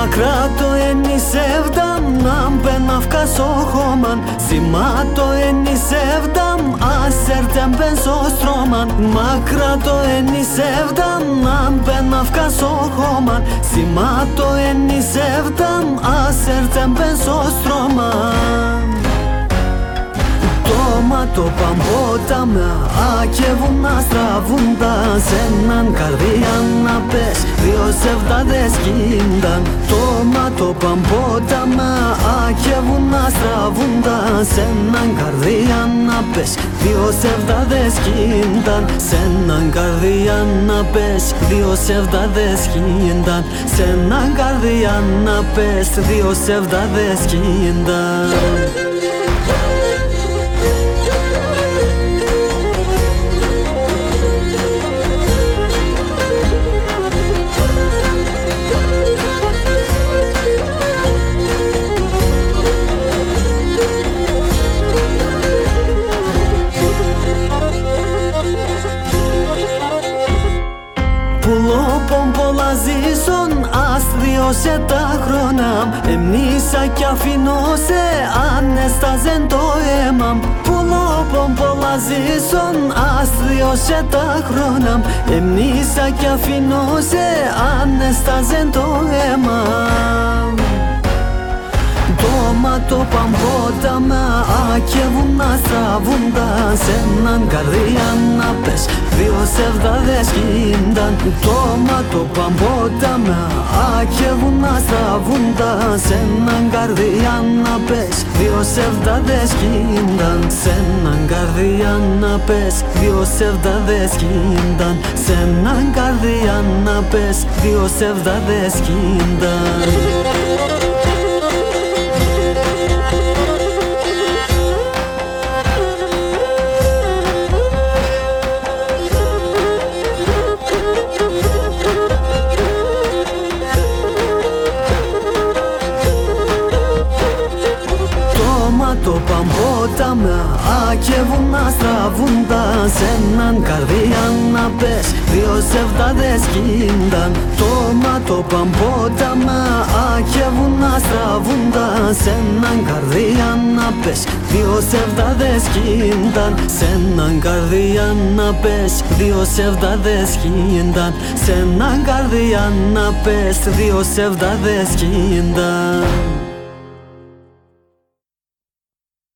Μακρά το ενισεύδαμ, нам πεναυκασόχομαν Σήμα το ενισεύδαμ, ασέρτεμ πενσόστρωμαν Μακρά το ενισεύδαμ, нам πεναυκασόχομαν Σήμα το ενισεύδαμ, ασέρτεμ πενσόστρωμαν στο στρώμαν το παμπόταμα Ακεύουν να στραβούν τα σε έναν καρδιά να πες Δύο σεβδάδες κίνταν Το μάτο παμπόταμα Ακεύουν να στραβούν τα σε έναν καρδιά να πες Δύο σεβδάδες κίνταν Σε έναν καρδιά να πες Δύο σεβδάδες κίνταν Σε έναν καρδιά να πες Δύο σεβδάδες κίνταν πολλά ζήσουν άστριωσε τα χρόνια Εμνήσα κι αφήνω σε ανέσταζεν το αίμα. Πουλόπον πολλά ζήσουν άστριωσε τα χρόνια Εμνήσα κι αφήνω σε ανέσταζεν το αίμα παμπόταμα ακεύουν να στραβούν τα σε έναν καρδιά να πες. Δύο σεβδάδες κίνταν το μάτο παμπόταμα ακεύουν να στραβούν τα σε έναν καρδιά να πες. Δύο σεβδάδες κίνταν σε έναν καρδιά να πες. Δύο σεβδάδες κίνταν σε έναν καρδιά να πες. Δύο σεβδάδες κίνταν παμπόταμα Ακεύουν να στραβούν τα σε έναν καρδιά να πες Δύο σεβδάδες κίνταν Το το παμπόταμα Ακεύουν να στραβούν τα σε έναν καρδιά να πες Δύο σεβδάδες κίνταν Σε έναν καρδιά να πες Δύο σεβδάδες κίνταν Σε έναν καρδιά να πες Δύο σεβδάδες κίνταν